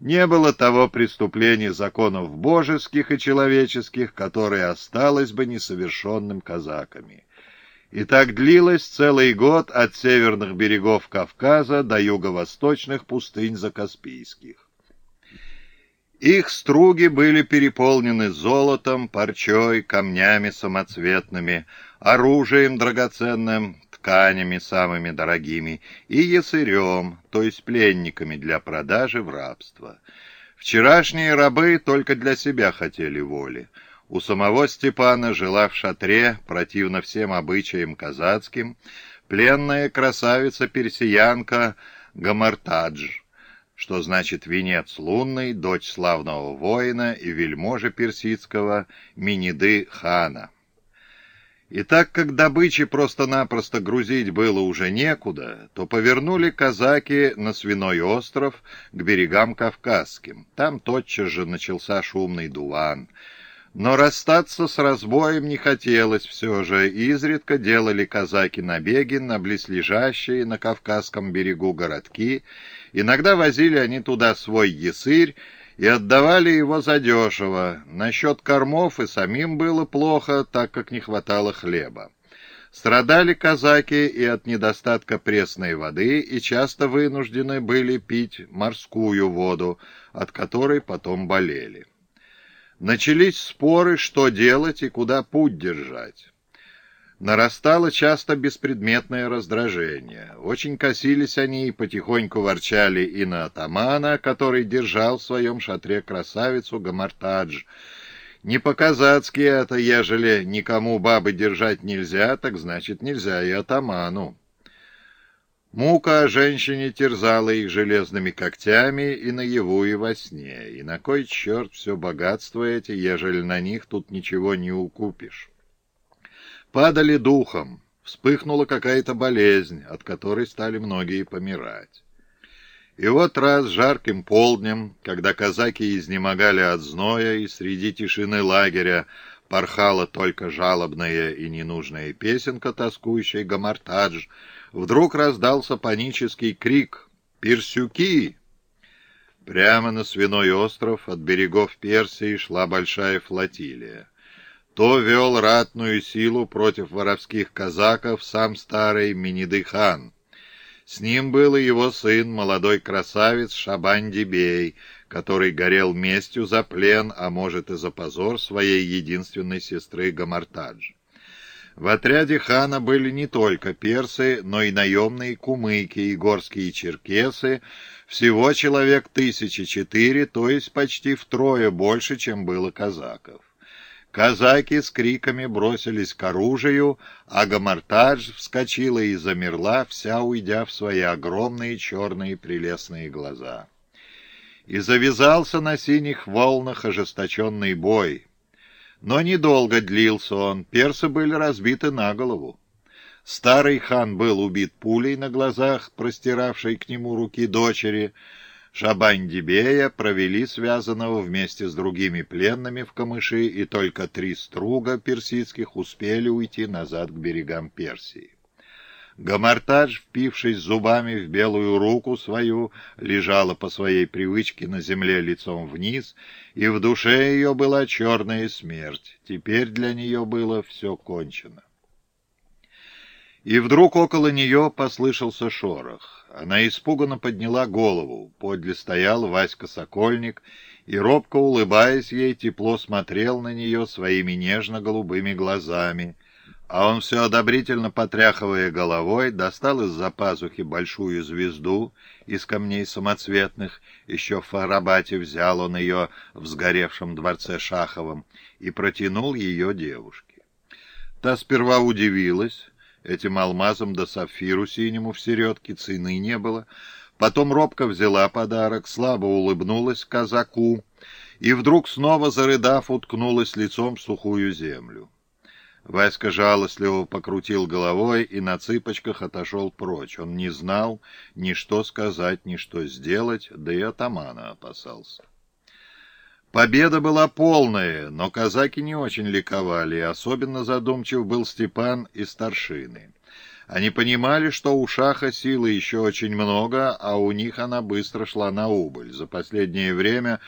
Не было того преступления законов божеских и человеческих, которое осталось бы несовершенным казаками. И так длилось целый год от северных берегов Кавказа до юго-восточных пустынь Закаспийских. Их струги были переполнены золотом, парчой, камнями самоцветными, оружием драгоценным, тканями самыми дорогими и ясырем, то есть пленниками для продажи в рабство. Вчерашние рабы только для себя хотели воли. У самого Степана жила в шатре, противно всем обычаям казацким, пленная красавица-персиянка Гамартадж, что значит венец лунный, дочь славного воина и вельможи персидского Миниды хана. И так как добычи просто-напросто грузить было уже некуда, то повернули казаки на Свиной остров к берегам Кавказским. Там тотчас же начался шумный дуван. Но расстаться с разбоем не хотелось все же, и изредка делали казаки набеги на близлежащие на Кавказском берегу городки. Иногда возили они туда свой ясырь, и отдавали его задешево. Насчет кормов и самим было плохо, так как не хватало хлеба. Страдали казаки и от недостатка пресной воды, и часто вынуждены были пить морскую воду, от которой потом болели. Начались споры, что делать и куда путь держать. Нарастало часто беспредметное раздражение. Очень косились они и потихоньку ворчали и на атамана, который держал в своем шатре красавицу Гамартадж. Не по-казацки это, ежели никому бабы держать нельзя, так значит нельзя и атаману. Мука о женщине терзала их железными когтями и наяву, и во сне. И на кой черт все богатство эти, ежели на них тут ничего не укупишь? Падали духом, вспыхнула какая-то болезнь, от которой стали многие помирать. И вот раз жарким полднем, когда казаки изнемогали от зноя, и среди тишины лагеря порхала только жалобная и ненужная песенка, тоскующей Гамартадж, вдруг раздался панический крик «Персюки!». Прямо на свиной остров от берегов Персии шла большая флотилия то вел ратную силу против воровских казаков сам старый Миниды-хан. С ним был и его сын, молодой красавец Шабан-Дибей, который горел местью за плен, а может и за позор своей единственной сестры Гамартадж. В отряде хана были не только персы, но и наемные кумыки и горские черкесы, всего человек тысячи четыре, то есть почти втрое больше, чем было казаков. Казаки с криками бросились к оружию, а Гамартадж вскочила и замерла, вся уйдя в свои огромные черные прелестные глаза. И завязался на синих волнах ожесточенный бой. Но недолго длился он, персы были разбиты на голову. Старый хан был убит пулей на глазах, простиравшей к нему руки дочери, Шабань-Дибея провели связанного вместе с другими пленными в камыши, и только три струга персидских успели уйти назад к берегам Персии. Гамартадж, впившись зубами в белую руку свою, лежала по своей привычке на земле лицом вниз, и в душе ее была черная смерть. Теперь для нее было все кончено. И вдруг около нее послышался шорох. Она испуганно подняла голову. Подле стоял Васька Сокольник, и, робко улыбаясь ей, тепло смотрел на нее своими нежно-голубыми глазами. А он все одобрительно потряхивая головой, достал из-за пазухи большую звезду из камней самоцветных, еще в Фарабате взял он ее в сгоревшем дворце Шаховом и протянул ее девушке. Та сперва удивилась, Этим алмазом да сапфиру синему в середке цены не было. Потом робко взяла подарок, слабо улыбнулась казаку и вдруг, снова зарыдав, уткнулась лицом в сухую землю. Васька жалостливо покрутил головой и на цыпочках отошел прочь. Он не знал ни что сказать, ни что сделать, да и атамана опасался. Победа была полная, но казаки не очень ликовали, особенно задумчив был Степан и старшины. Они понимали, что у Шаха силы еще очень много, а у них она быстро шла на убыль. За последнее время